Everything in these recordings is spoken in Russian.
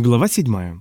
Глава 7.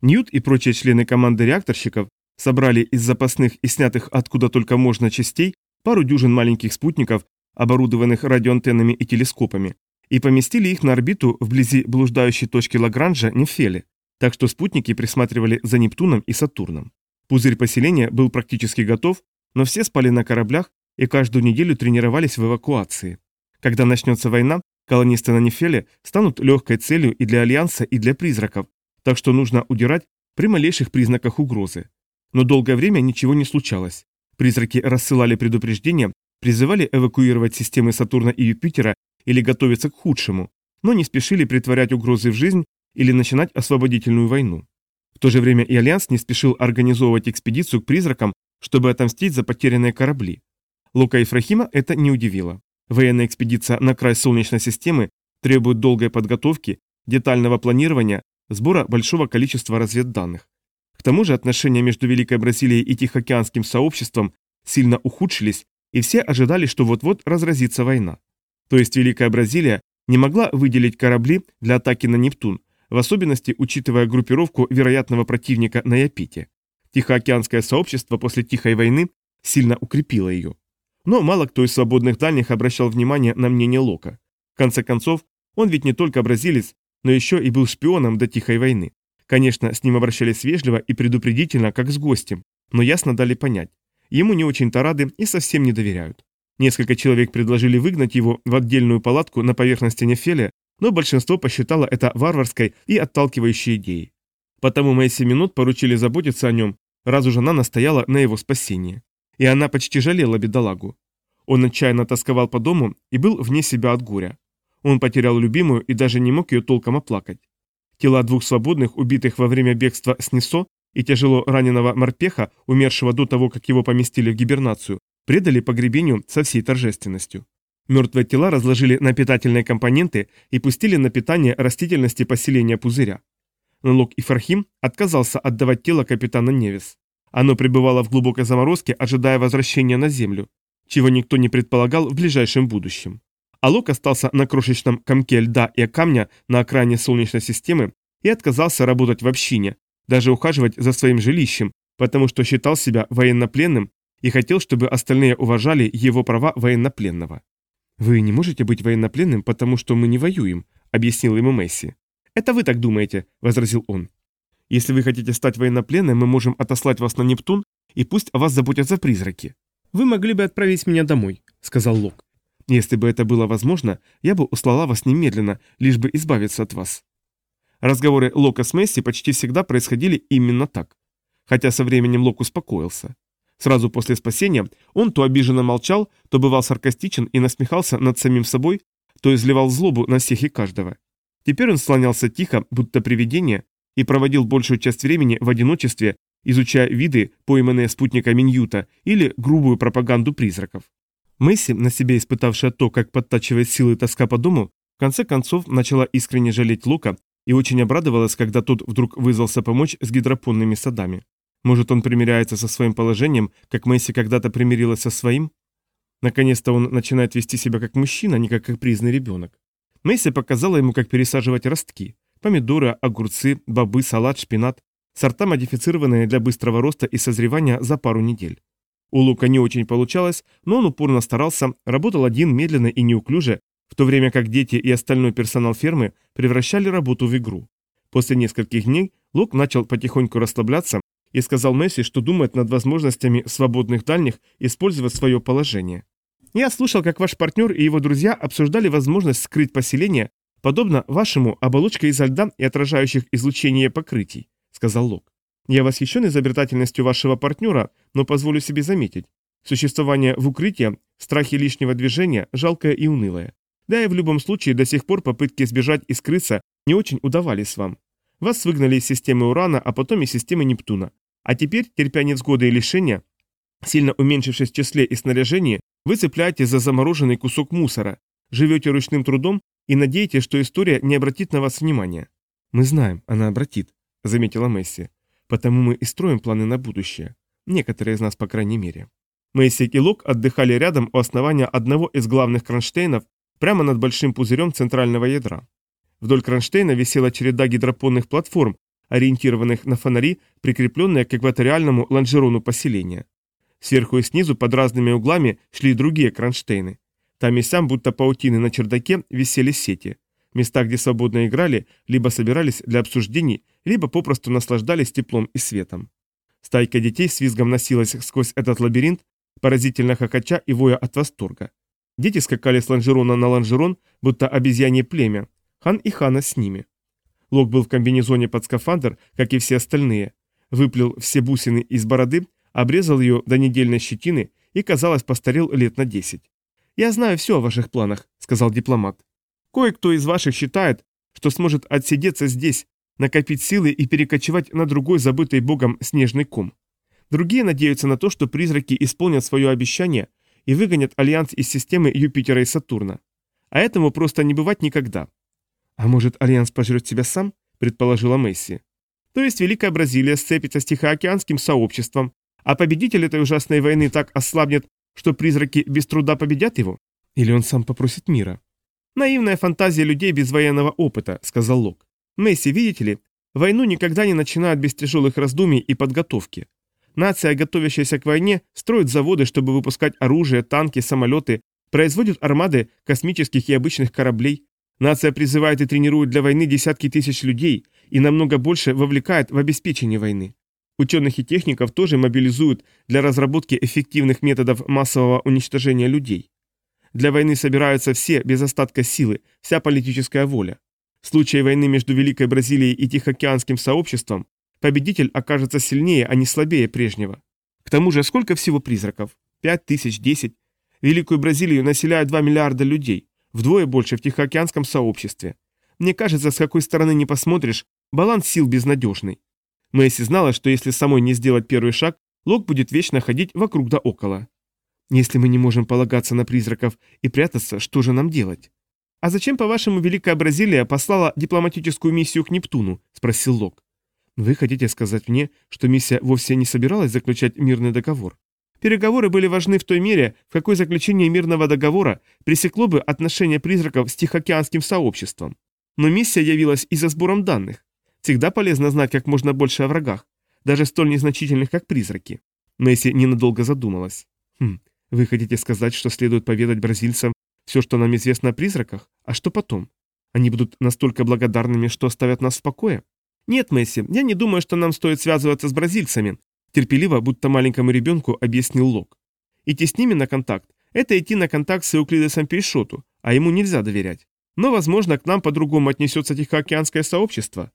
Ньют и прочие члены команды реакторщиков собрали из запасных и снятых откуда только можно частей пару дюжин маленьких спутников, оборудованных радиоантеннами и телескопами, и поместили их на орбиту вблизи блуждающей точки Лагранжа Нефеле, так что спутники присматривали за Нептуном и Сатурном. Пузырь поселения был практически готов, но все спали на кораблях и каждую неделю тренировались в эвакуации. Когда начнется война, Колонисты на Нефеле станут легкой целью и для Альянса, и для призраков, так что нужно удирать при малейших признаках угрозы. Но долгое время ничего не случалось. Призраки рассылали предупреждения, призывали эвакуировать системы Сатурна и Юпитера или готовиться к худшему, но не спешили претворять угрозы в жизнь или начинать освободительную войну. В то же время и Альянс не спешил организовывать экспедицию к призракам, чтобы отомстить за потерянные корабли. Лука Ифрахима это не удивило. Военная экспедиция на край Солнечной системы требует долгой подготовки, детального планирования, сбора большого количества разведданных. К тому же отношения между Великой Бразилией и Тихоокеанским сообществом сильно ухудшились, и все ожидали, что вот-вот разразится война. То есть Великая Бразилия не могла выделить корабли для атаки на Нептун, в особенности учитывая группировку вероятного противника на Япите. Тихоокеанское сообщество после Тихой войны сильно укрепило ее. Но мало кто из свободных дальних обращал внимание на мнение Лока. В конце концов, он ведь не только бразилец, но еще и был шпионом до Тихой войны. Конечно, с ним обращались вежливо и предупредительно, как с гостем, но ясно дали понять. Ему не очень-то рады и совсем не доверяют. Несколько человек предложили выгнать его в отдельную палатку на поверхности Нефеля, но большинство посчитало это варварской и отталкивающей идеей. Потому Мэйси Минут поручили заботиться о нем, раз уж она настояла на его спасении и она почти жалела бедолагу. Он отчаянно тосковал по дому и был вне себя от горя. Он потерял любимую и даже не мог ее толком оплакать. Тела двух свободных, убитых во время бегства с Нисо, и тяжело раненого морпеха, умершего до того, как его поместили в гибернацию, предали погребению со всей торжественностью. Мертвые тела разложили на питательные компоненты и пустили на питание растительности поселения пузыря. Но Лок и Фархим отказался отдавать тело капитана Невис. Оно пребывало в глубокой заморозке, ожидая возвращения на Землю, чего никто не предполагал в ближайшем будущем. Алок остался на крошечном комке льда и камня на окраине Солнечной системы и отказался работать в общине, даже ухаживать за своим жилищем, потому что считал себя военнопленным и хотел, чтобы остальные уважали его права военнопленного. «Вы не можете быть военнопленным, потому что мы не воюем», — объяснил ему Месси. «Это вы так думаете», — возразил он. Если вы хотите стать военнопленным, мы можем отослать вас на Нептун, и пусть о вас заботятся призраки. Вы могли бы отправить меня домой, сказал Лок. Если бы это было возможно, я бы услала вас немедленно, лишь бы избавиться от вас. Разговоры Лока с Месси почти всегда происходили именно так. Хотя со временем Лок успокоился. Сразу после спасения он то обиженно молчал, то бывал саркастичен и насмехался над самим собой, то изливал злобу на всех и каждого. Теперь он слонялся тихо, будто привидение, и проводил большую часть времени в одиночестве, изучая виды, пойманные спутниками Ньюта, или грубую пропаганду призраков. Месси, на себе испытавшая то, как подтачивает силы тоска по дому, в конце концов начала искренне жалеть Лука и очень обрадовалась, когда тот вдруг вызвался помочь с гидропонными садами. Может, он примиряется со своим положением, как Месси когда-то примирилась со своим? Наконец-то он начинает вести себя как мужчина, а не как капризный ребенок. Месси показала ему, как пересаживать ростки. Помидоры, огурцы, бобы, салат, шпинат. Сорта, модифицированные для быстрого роста и созревания за пару недель. У Лука не очень получалось, но он упорно старался, работал один медленно и неуклюже, в то время как дети и остальной персонал фермы превращали работу в игру. После нескольких дней Лук начал потихоньку расслабляться и сказал Месси, что думает над возможностями свободных дальних использовать свое положение. «Я слушал, как ваш партнер и его друзья обсуждали возможность скрыть поселение подобно вашему оболочка изо льда и отражающих излучение покрытий», — сказал Лок. «Я восхищен изобретательностью вашего партнера, но позволю себе заметить. Существование в укрытии, страхи лишнего движения, жалкое и унылое. Да и в любом случае до сих пор попытки сбежать и скрыться не очень удавались вам. Вас выгнали из системы Урана, а потом из системы Нептуна. А теперь, терпя невзгоды и лишения, сильно уменьшившись в числе и снаряжении, вы цепляетесь за замороженный кусок мусора, живете ручным трудом и надеетесь, что история не обратит на вас внимания. Мы знаем, она обратит, заметила Месси. Потому мы и строим планы на будущее. Некоторые из нас, по крайней мере. Месси и Лок отдыхали рядом у основания одного из главных кронштейнов прямо над большим пузырем центрального ядра. Вдоль кронштейна висела череда гидропонных платформ, ориентированных на фонари, прикрепленные к экваториальному лонжерону поселения. Сверху и снизу под разными углами шли другие кронштейны. Там и сям, будто паутины на чердаке, висели сети. Места, где свободно играли, либо собирались для обсуждений, либо попросту наслаждались теплом и светом. Стайка детей с визгом носилась сквозь этот лабиринт, поразительно хохоча и воя от восторга. Дети скакали с лонжерона на лонжерон, будто обезьянье племя. Хан и Хана с ними. Лок был в комбинезоне под скафандр, как и все остальные. Выплел все бусины из бороды, обрезал ее до недельной щетины и, казалось, постарел лет на десять. «Я знаю все о ваших планах», — сказал дипломат. «Кое-кто из ваших считает, что сможет отсидеться здесь, накопить силы и перекочевать на другой забытый богом снежный ком. Другие надеются на то, что призраки исполнят свое обещание и выгонят Альянс из системы Юпитера и Сатурна. А этому просто не бывать никогда. А может, Альянс пожрет себя сам? предположила Месси. То есть Великая Бразилия сцепится с Тихоокеанским сообществом, а победитель этой ужасной войны так ослабнет, что призраки без труда победят его? Или он сам попросит мира? Наивная фантазия людей без военного опыта, сказал Лок. Месси, видите ли, войну никогда не начинают без тяжелых раздумий и подготовки. Нация, готовящаяся к войне, строит заводы, чтобы выпускать оружие, танки, самолеты, производит армады космических и обычных кораблей. Нация призывает и тренирует для войны десятки тысяч людей и намного больше вовлекает в обеспечение войны. Ученых и техников тоже мобилизуют для разработки эффективных методов массового уничтожения людей. Для войны собираются все, без остатка силы, вся политическая воля. В случае войны между Великой Бразилией и Тихоокеанским сообществом победитель окажется сильнее, а не слабее прежнего. К тому же сколько всего призраков? Пять тысяч, десять. Великую Бразилию населяют 2 миллиарда людей, вдвое больше в Тихоокеанском сообществе. Мне кажется, с какой стороны не посмотришь, баланс сил безнадежный. Мэйси знала, что если самой не сделать первый шаг, Лок будет вечно ходить вокруг да около. Если мы не можем полагаться на призраков и прятаться, что же нам делать? А зачем, по-вашему, Великая Бразилия послала дипломатическую миссию к Нептуну? Спросил Лок. Вы хотите сказать мне, что миссия вовсе не собиралась заключать мирный договор? Переговоры были важны в той мере, в какой заключение мирного договора пресекло бы отношения призраков с Тихоокеанским сообществом. Но миссия явилась и за сбором данных. Всегда полезно знать как можно больше о врагах, даже столь незначительных, как призраки. Месси ненадолго задумалась. Хм, вы хотите сказать, что следует поведать бразильцам все, что нам известно о призраках? А что потом? Они будут настолько благодарными, что оставят нас в покое? Нет, Месси, я не думаю, что нам стоит связываться с бразильцами, терпеливо, будто маленькому ребенку, объяснил Лок. Идти с ними на контакт – это идти на контакт с Эуклидесом Пейшоту, а ему нельзя доверять. Но, возможно, к нам по-другому отнесется Тихоокеанское сообщество.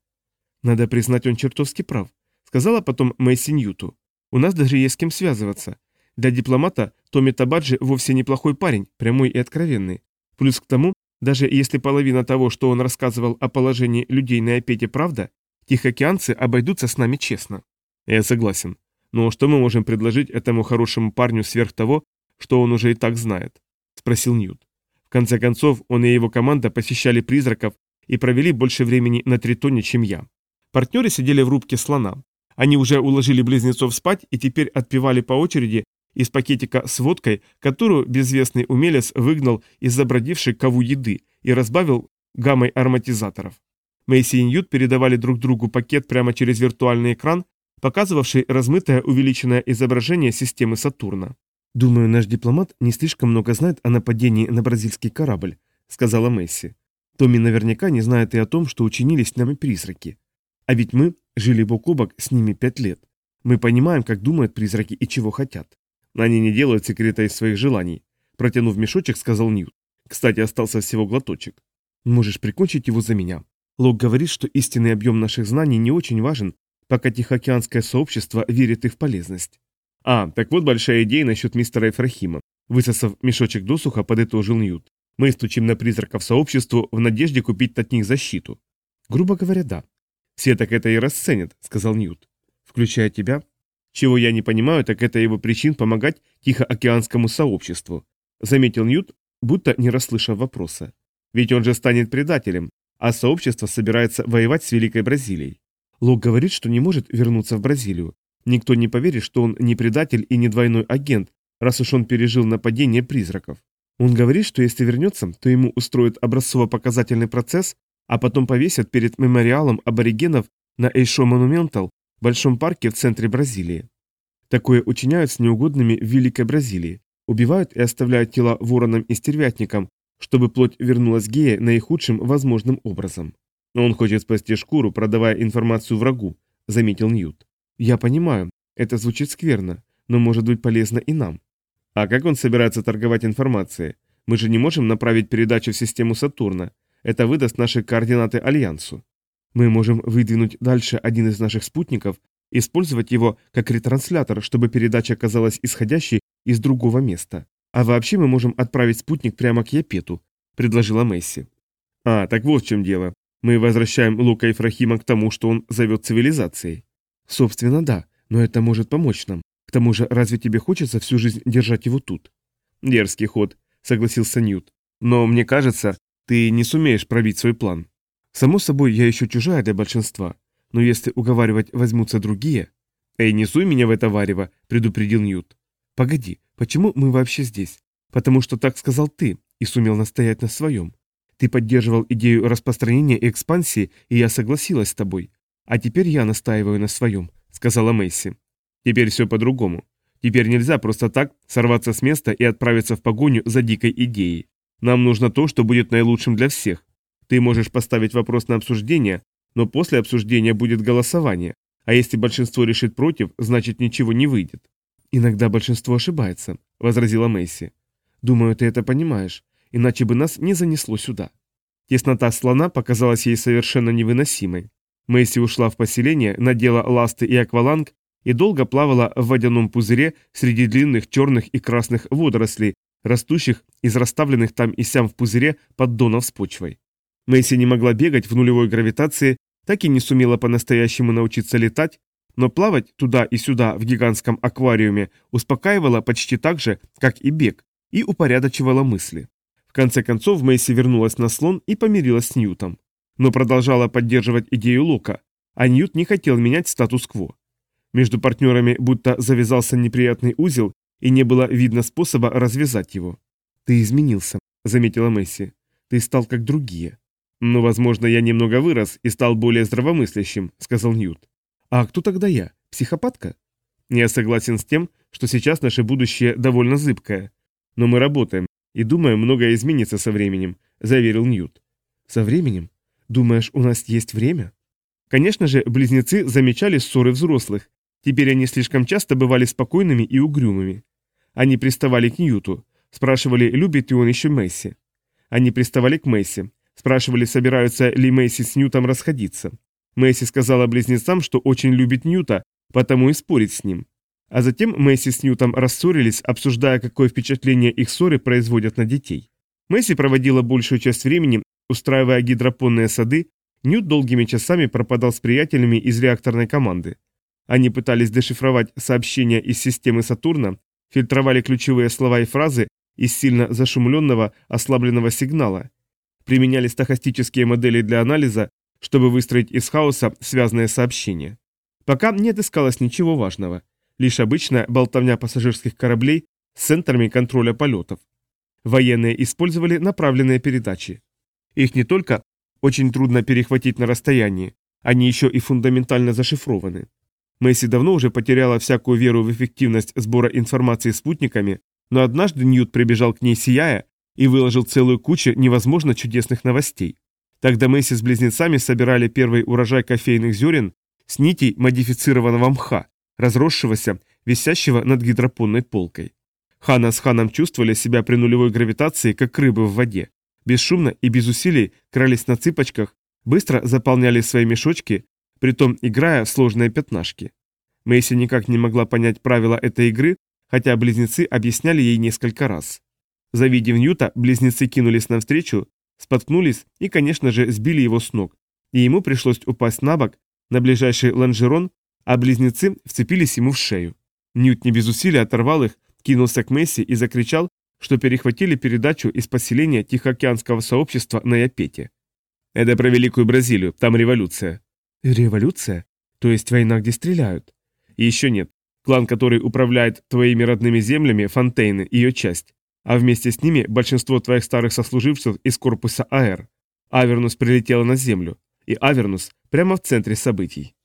Надо признать, он чертовски прав, сказала потом Месси Ньюту. У нас даже есть с кем связываться. Для дипломата Томми Табаджи вовсе неплохой парень, прямой и откровенный. Плюс к тому, даже если половина того, что он рассказывал о положении людей на Апете, правда, тихоокеанцы обойдутся с нами честно. Я согласен. Но что мы можем предложить этому хорошему парню сверх того, что он уже и так знает? Спросил Ньют. В конце концов, он и его команда посещали призраков и провели больше времени на Тритоне, чем я. Партнеры сидели в рубке слона. Они уже уложили близнецов спать и теперь отпивали по очереди из пакетика с водкой, которую безвестный умелец выгнал из забродившей кову еды и разбавил гаммой ароматизаторов. Мэйси и Ньют передавали друг другу пакет прямо через виртуальный экран, показывавший размытое увеличенное изображение системы Сатурна. «Думаю, наш дипломат не слишком много знает о нападении на бразильский корабль», — сказала Месси. «Томми наверняка не знает и о том, что учинили с нами призраки. А ведь мы жили бок о бок с ними пять лет. Мы понимаем, как думают призраки и чего хотят. Они не делают секрета из своих желаний. Протянув мешочек, сказал Ньют. Кстати, остался всего глоточек. Можешь прикончить его за меня. Лок говорит, что истинный объем наших знаний не очень важен, пока Тихоокеанское сообщество верит их в полезность. А, так вот большая идея насчет мистера Ефрахима. Высосав мешочек досуха, подытожил Ньют. Мы стучим на призраков сообществу в надежде купить от них защиту. Грубо говоря, да. Все так это и расценят, сказал Ньют. Включая тебя, чего я не понимаю, так это его причин помогать Тихоокеанскому сообществу. Заметил Ньют, будто не расслышав вопроса. Ведь он же станет предателем, а сообщество собирается воевать с Великой Бразилией. Лок говорит, что не может вернуться в Бразилию. Никто не поверит, что он не предатель и не двойной агент, раз уж он пережил нападение призраков. Он говорит, что если вернется, то ему устроят образцово-показательный процесс, а потом повесят перед мемориалом аборигенов на Эйшо Монументал, большом парке в центре Бразилии. Такое учиняют с неугодными в Великой Бразилии. Убивают и оставляют тела воронам и стервятникам, чтобы плоть вернулась гея наихудшим возможным образом. Но он хочет спасти шкуру, продавая информацию врагу, заметил Ньют. Я понимаю, это звучит скверно, но может быть полезно и нам. А как он собирается торговать информацией? Мы же не можем направить передачу в систему Сатурна. Это выдаст наши координаты Альянсу. Мы можем выдвинуть дальше один из наших спутников, использовать его как ретранслятор, чтобы передача оказалась исходящей из другого места. А вообще мы можем отправить спутник прямо к Япету, предложила Месси. А, так вот в чем дело. Мы возвращаем Лука и Фрахима к тому, что он зовет цивилизацией. Собственно, да, но это может помочь нам. К тому же, разве тебе хочется всю жизнь держать его тут? Дерзкий ход, согласился Ньют. Но мне кажется, ты не сумеешь пробить свой план. Само собой, я еще чужая для большинства, но если уговаривать возьмутся другие... Эй, не суй меня в это варево, предупредил Ньют. Погоди, почему мы вообще здесь? Потому что так сказал ты и сумел настоять на своем. Ты поддерживал идею распространения и экспансии, и я согласилась с тобой. А теперь я настаиваю на своем, сказала Мэйси. Теперь все по-другому. Теперь нельзя просто так сорваться с места и отправиться в погоню за дикой идеей. Нам нужно то, что будет наилучшим для всех. Ты можешь поставить вопрос на обсуждение, но после обсуждения будет голосование. А если большинство решит против, значит ничего не выйдет. Иногда большинство ошибается, возразила Мэйси. Думаю, ты это понимаешь, иначе бы нас не занесло сюда. Теснота слона показалась ей совершенно невыносимой. Мэйси ушла в поселение, надела ласты и акваланг и долго плавала в водяном пузыре среди длинных черных и красных водорослей, растущих из расставленных там и сям в пузыре поддонов с почвой. Мэйси не могла бегать в нулевой гравитации, так и не сумела по-настоящему научиться летать, но плавать туда и сюда в гигантском аквариуме успокаивала почти так же, как и бег, и упорядочивала мысли. В конце концов Мэйси вернулась на слон и помирилась с Ньютом. Но продолжала поддерживать идею Лока, а Ньют не хотел менять статус-кво. Между партнерами будто завязался неприятный узел, и не было видно способа развязать его. «Ты изменился», — заметила Месси. «Ты стал как другие». «Ну, возможно, я немного вырос и стал более здравомыслящим», — сказал Ньют. «А кто тогда я? Психопатка?» «Я согласен с тем, что сейчас наше будущее довольно зыбкое. Но мы работаем, и думаю, многое изменится со временем», — заверил Ньют. «Со временем? Думаешь, у нас есть время?» Конечно же, близнецы замечали ссоры взрослых. Теперь они слишком часто бывали спокойными и угрюмыми. Они приставали к Ньюту, спрашивали, любит ли он еще Месси. Они приставали к Месси, спрашивали, собираются ли Месси с Ньютом расходиться. Месси сказала близнецам, что очень любит Ньюта, потому и спорит с ним. А затем Месси с Ньютом рассорились, обсуждая, какое впечатление их ссоры производят на детей. Месси проводила большую часть времени, устраивая гидропонные сады, Ньют долгими часами пропадал с приятелями из реакторной команды. Они пытались дешифровать сообщения из системы Сатурна, фильтровали ключевые слова и фразы из сильно зашумленного, ослабленного сигнала, применяли стохастические модели для анализа, чтобы выстроить из хаоса связанные сообщения. Пока не отыскалось ничего важного, лишь обычная болтовня пассажирских кораблей с центрами контроля полетов. Военные использовали направленные передачи. Их не только очень трудно перехватить на расстоянии, они еще и фундаментально зашифрованы. Месси давно уже потеряла всякую веру в эффективность сбора информации спутниками, но однажды Ньют прибежал к ней сияя и выложил целую кучу невозможно чудесных новостей. Тогда Месси с близнецами собирали первый урожай кофейных зерен с нитей модифицированного мха, разросшегося, висящего над гидропонной полкой. Хана с Ханом чувствовали себя при нулевой гравитации, как рыбы в воде. Бесшумно и без усилий крались на цыпочках, быстро заполняли свои мешочки, притом играя в сложные пятнашки. Мэйси никак не могла понять правила этой игры, хотя близнецы объясняли ей несколько раз. Завидев Ньюта, близнецы кинулись навстречу, споткнулись и, конечно же, сбили его с ног, и ему пришлось упасть на бок, на ближайший лонжерон, а близнецы вцепились ему в шею. Ньют не без усилия оторвал их, кинулся к Месси и закричал, что перехватили передачу из поселения Тихоокеанского сообщества на Япете. «Это про Великую Бразилию, там революция», Революция? То есть война, где стреляют? И еще нет. Клан, который управляет твоими родными землями, Фонтейны, ее часть. А вместе с ними большинство твоих старых сослуживцев из корпуса АР. Авернус прилетела на Землю, и Авернус прямо в центре событий.